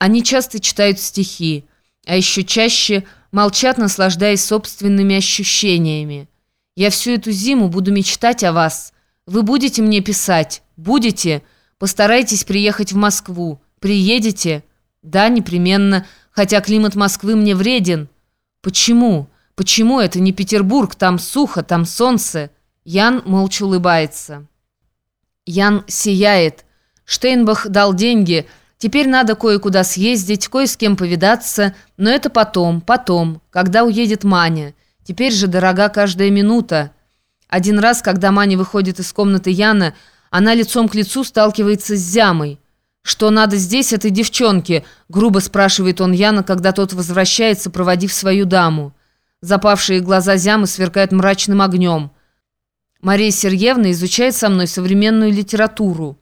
Они часто читают стихи, а еще чаще молчат, наслаждаясь собственными ощущениями. Я всю эту зиму буду мечтать о вас. Вы будете мне писать? Будете? Постарайтесь приехать в Москву. Приедете? Да, непременно, хотя климат Москвы мне вреден. Почему? Почему это не Петербург? Там сухо, там солнце. Ян молча улыбается. Ян сияет. Штейнбах дал деньги. Теперь надо кое-куда съездить, кое с кем повидаться, но это потом, потом, когда уедет Маня. Теперь же дорога каждая минута. Один раз, когда Маня выходит из комнаты Яна, она лицом к лицу сталкивается с Зямой. «Что надо здесь этой девчонке?» – грубо спрашивает он Яна, когда тот возвращается, проводив свою даму. Запавшие глаза Зямы сверкают мрачным огнем. Мария Сергеевна изучает со мной современную литературу.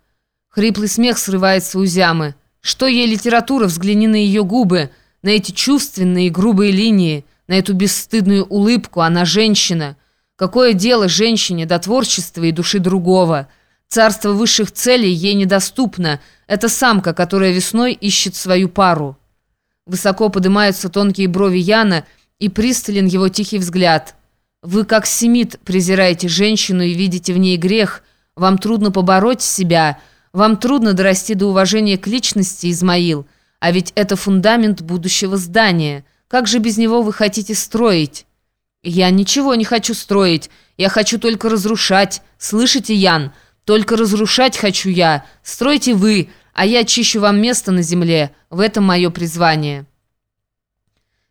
Хриплый смех срывается у Зямы. Что ей литература, взгляни на ее губы, на эти чувственные и грубые линии, на эту бесстыдную улыбку, она женщина. Какое дело женщине до творчества и души другого? Царство высших целей ей недоступно. Это самка, которая весной ищет свою пару. Высоко поднимаются тонкие брови Яна, и пристален его тихий взгляд. Вы, как семит, презираете женщину и видите в ней грех. Вам трудно побороть себя, вам трудно дорасти до уважения к личности, Измаил. А ведь это фундамент будущего здания. Как же без него вы хотите строить? Я ничего не хочу строить. Я хочу только разрушать. Слышите, Ян? Только разрушать хочу я. Стройте вы, а я чищу вам место на земле. В этом мое призвание.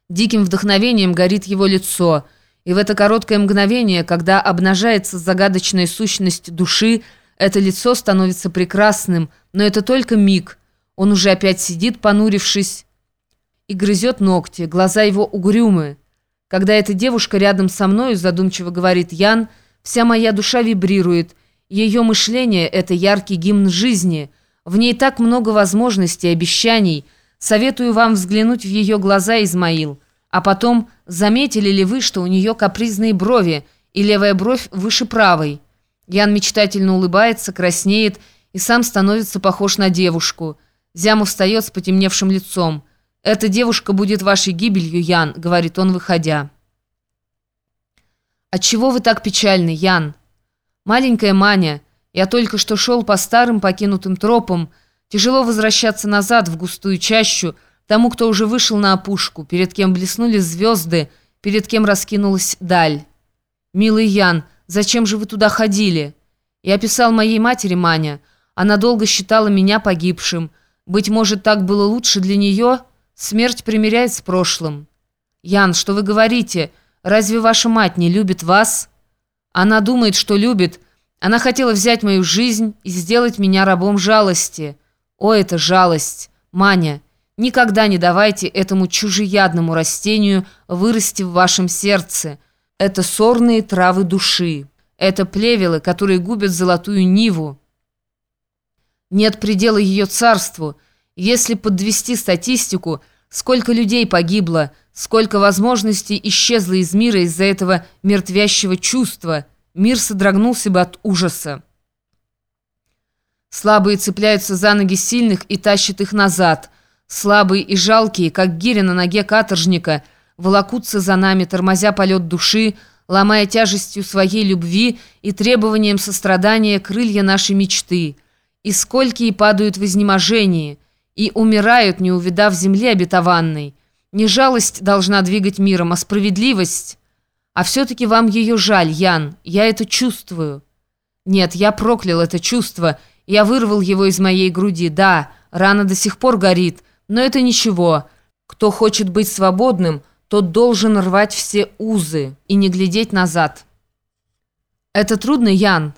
Диким вдохновением горит его лицо. И в это короткое мгновение, когда обнажается загадочная сущность души, это лицо становится прекрасным, но это только миг. Он уже опять сидит, понурившись, и грызет ногти, глаза его угрюмы. Когда эта девушка рядом со мною, задумчиво говорит Ян, вся моя душа вибрирует. Ее мышление — это яркий гимн жизни. В ней так много возможностей, обещаний. Советую вам взглянуть в ее глаза, Измаил. А потом, заметили ли вы, что у нее капризные брови, и левая бровь выше правой? Ян мечтательно улыбается, краснеет и сам становится похож на девушку. Зяма встает с потемневшим лицом. «Эта девушка будет вашей гибелью, Ян», — говорит он, выходя. «Отчего вы так печальны, Ян?» «Маленькая Маня, я только что шел по старым покинутым тропам. Тяжело возвращаться назад в густую чащу, тому, кто уже вышел на опушку, перед кем блеснули звезды, перед кем раскинулась даль. Милый Ян, зачем же вы туда ходили? Я писал моей матери, Маня. Она долго считала меня погибшим. Быть может, так было лучше для нее?» Смерть примиряет с прошлым. Ян, что вы говорите? Разве ваша мать не любит вас? Она думает, что любит. Она хотела взять мою жизнь и сделать меня рабом жалости. О, это жалость! Маня, никогда не давайте этому чужеядному растению вырасти в вашем сердце. Это сорные травы души. Это плевелы, которые губят золотую ниву. Нет предела ее царству – если подвести статистику, сколько людей погибло, сколько возможностей исчезло из мира из-за этого мертвящего чувства, мир содрогнулся бы от ужаса. Слабые цепляются за ноги сильных и тащат их назад. Слабые и жалкие, как гиря на ноге каторжника, волокутся за нами, тормозя полет души, ломая тяжестью своей любви и требованием сострадания крылья нашей мечты. И сколькие падают в изнеможении – и умирают, не увидав земли обетованной. Не жалость должна двигать миром, а справедливость. А все-таки вам ее жаль, Ян, я это чувствую. Нет, я проклял это чувство, я вырвал его из моей груди. Да, рана до сих пор горит, но это ничего. Кто хочет быть свободным, тот должен рвать все узы и не глядеть назад. Это трудно, Ян?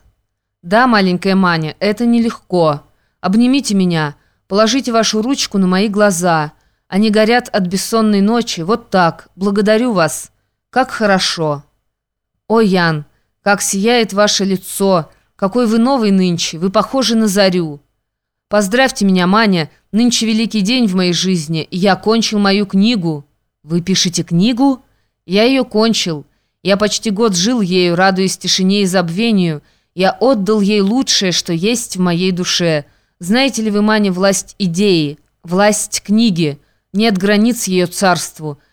Да, маленькая Маня, это нелегко. Обнимите меня. Положите вашу ручку на мои глаза. Они горят от бессонной ночи. Вот так. Благодарю вас. Как хорошо. О, Ян, как сияет ваше лицо. Какой вы новый нынче. Вы похожи на зарю. Поздравьте меня, Маня. Нынче великий день в моей жизни. Я кончил мою книгу. Вы пишете книгу? Я ее кончил. Я почти год жил ею, радуясь тишине и забвению. Я отдал ей лучшее, что есть в моей душе – знаете ли вы, Маня, власть идеи? Власть книги. Нет границ ее царству.